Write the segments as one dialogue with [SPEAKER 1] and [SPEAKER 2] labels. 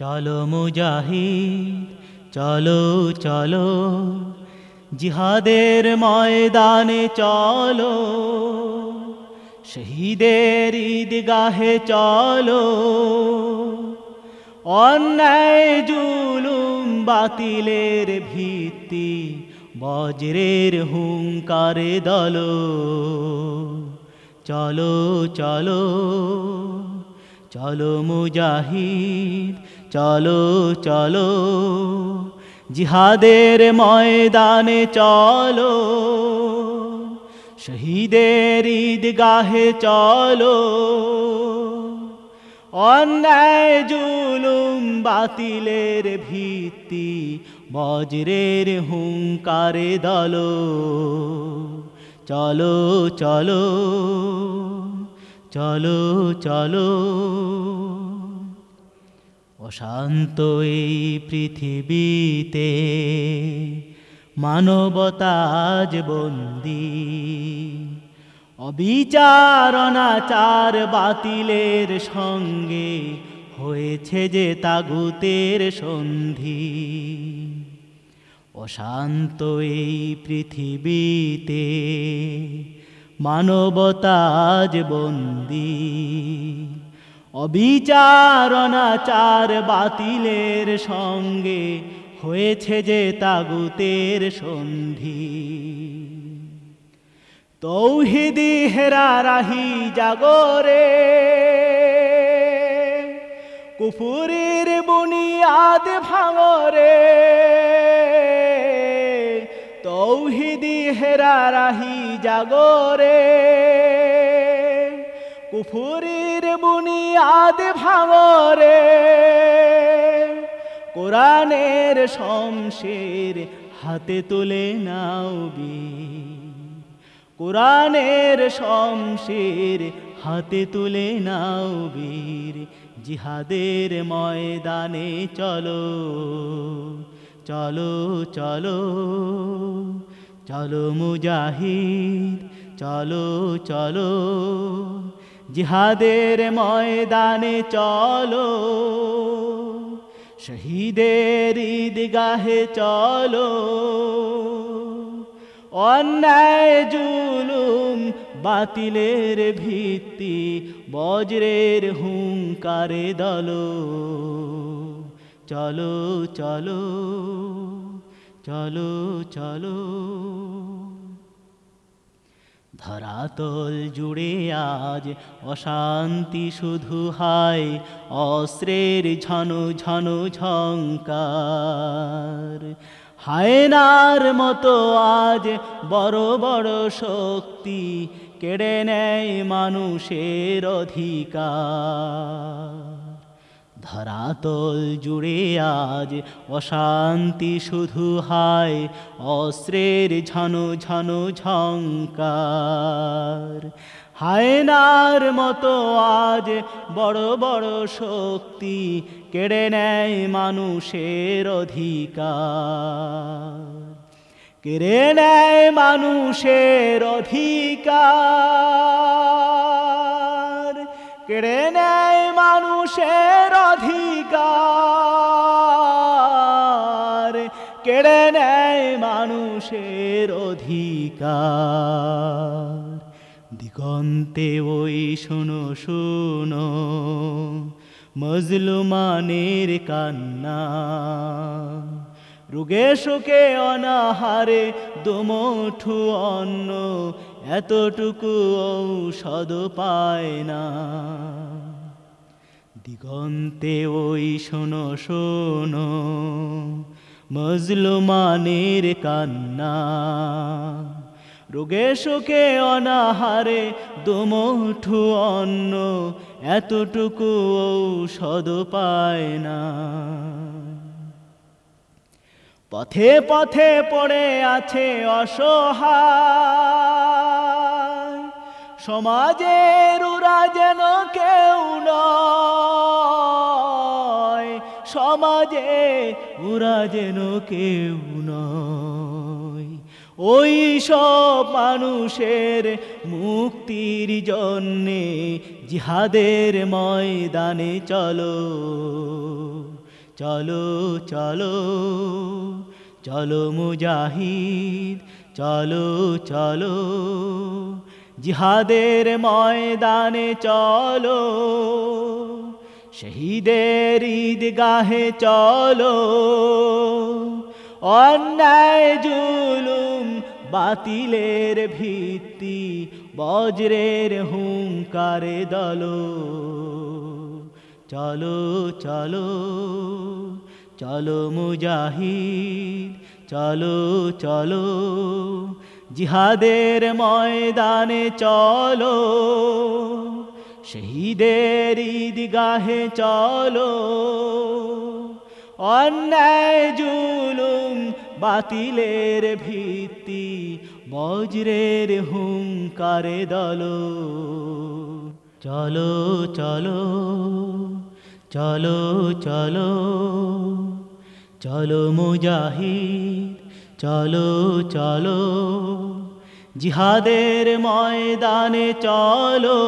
[SPEAKER 1] চলো মুজাহিদ, চলো চলো। জিহাদের ময়দানে চলো, শহীদের ঈদগাহে চলো। অন্যায় জুলুম বাতিলের ভিত্তি, বজ্রের হুঙ্কারে দলো। চলো চলো চলো মুজাহিদ চলো চলো, জিহাদের ময়দানে চলো, শহীদের ঈদগাহে চলো। অন্যায়, জুলুম, বাতিলের ভিত্তি, বজ্রের হুঙ্কারে দলো। চলো চলো চলো চলো। অশান্ত এই পৃথিবীতে মানবতাজ বন্দী অবিচারণাচার বাতিলের সঙ্গে হয়েছে যে তাগুতের সন্ধি। অশান্ত এই পৃথিবীতে মানবতাজ বন্দী অবিচার অনাচার বাতিলের সঙ্গে হয়েছে যে তাগুতের সন্ধি। তৌহিদি হেরা রাহি জাগরে, কুফুরির বুনিয়াদ ভাঙরে। তৌহিদি হেরা রাহি জাগরে কুফুরির বুনিয়াদ ভাঙরে, কোরআনের শমশের হাতে তুলে নাও কোরআনের শমশের হাতে তুলে নাও বীর, জিহাদের ময়দানে চলো চলো চলো চলো মুজাহিদ, চলো চলো জিহাদের ময়দানে চলো, শহীদের ঈদগাহে চলো। অন্যায়, জুলুম, বাতিলের ভিত্তি, বজ্রের হুঙ্কারে দলো। চলো চলো চলো চলো। ধরাতল জুড়ে আজ অশান্তি শুধু হায়, অস্ত্রের ঝনু ঝনু ঝঙ্কার। হায়নার মতো আজ বড় বড় শক্তি কেড়ে নেয় মানুষের অধিকার। ধরাতল জুড়ে আজ অশান্তি শুধু হায়, অস্ত্রের ঝনু ঝনু ঝঙ্কার। হায়নার মতো আজ বড় বড় শক্তি কেড়ে নেয় মানুষের অধিকার। কেড়ে নেয় মানুষের অধিকার। কেড়ে নেয় মানুষের অধিকার। কেড়ে নেয় মানুষের অধিকার। দিগন্তে ওই শোনো শোনো, মজলুমানের কান্না। রোগে শোকে অনাহারে দুমঠু অন্ন এতটুকু ঔষধ পায় না। দিগন্তে ওই শোনো শোনো, মজলুমানের কান্না। রোগে শোকে অনাহারে দুমঠু অন্ন এতটুকু ঔষধ পায় না। পথে পথে পড়ে আছে অসহায়। সমাজের উরা যেন কেউ নয়, সমাজে উরা যেন কেউ নয়। ওই সব মানুষের মুক্তির জন্যে জিহাদের ময়দানে চলো চলো চলো চলো মুজাহিদ, চলো চলো। জিহাদের ময়দানে চলো, শহীদের ঈদগাহে চলো। অন্যায়, জুলুম, বাতিলের ভিত্তি, বজ্রের হুঙ্কারে দলো। চলো চলো চলো মুজাহিদ, চলো চলো জিহাদের ময়দানে চলো, শহীদের ঈদগাহে চলো। অন্যায়, জুলুম, বাতিলের ভিত্তি, বজ্রের হুঙ্কারে দলো। চলো চলো চলো চলো। চলো মুজাহিদ, চলো চলো। জিহাদের ময়দানে চলো।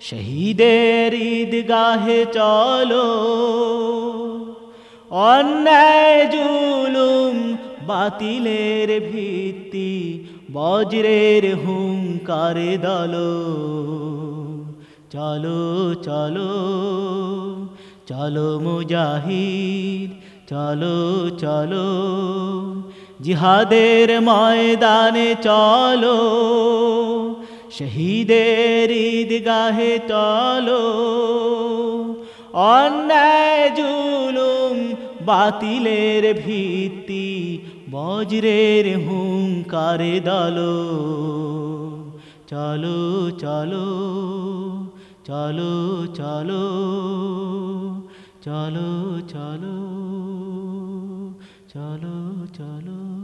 [SPEAKER 1] শহীদের ঈদগাহে চলো। অন্যায়, জুলুম, বাতিলের ভিত্তি, বজ্রের হুঙ্কারে দলো। চলো চলো। চলো মুজাহিদ, চলো চলো। জিহাদের ময়দানে চলো, শহীদের ঈদগাহে চলো। অন্যায়, জুলুম, বাতিলের ভিত্তি, বজ্রের হুঙ্কারে দলো। চলো চলো চলো চলো। চলো চলো চলো চলো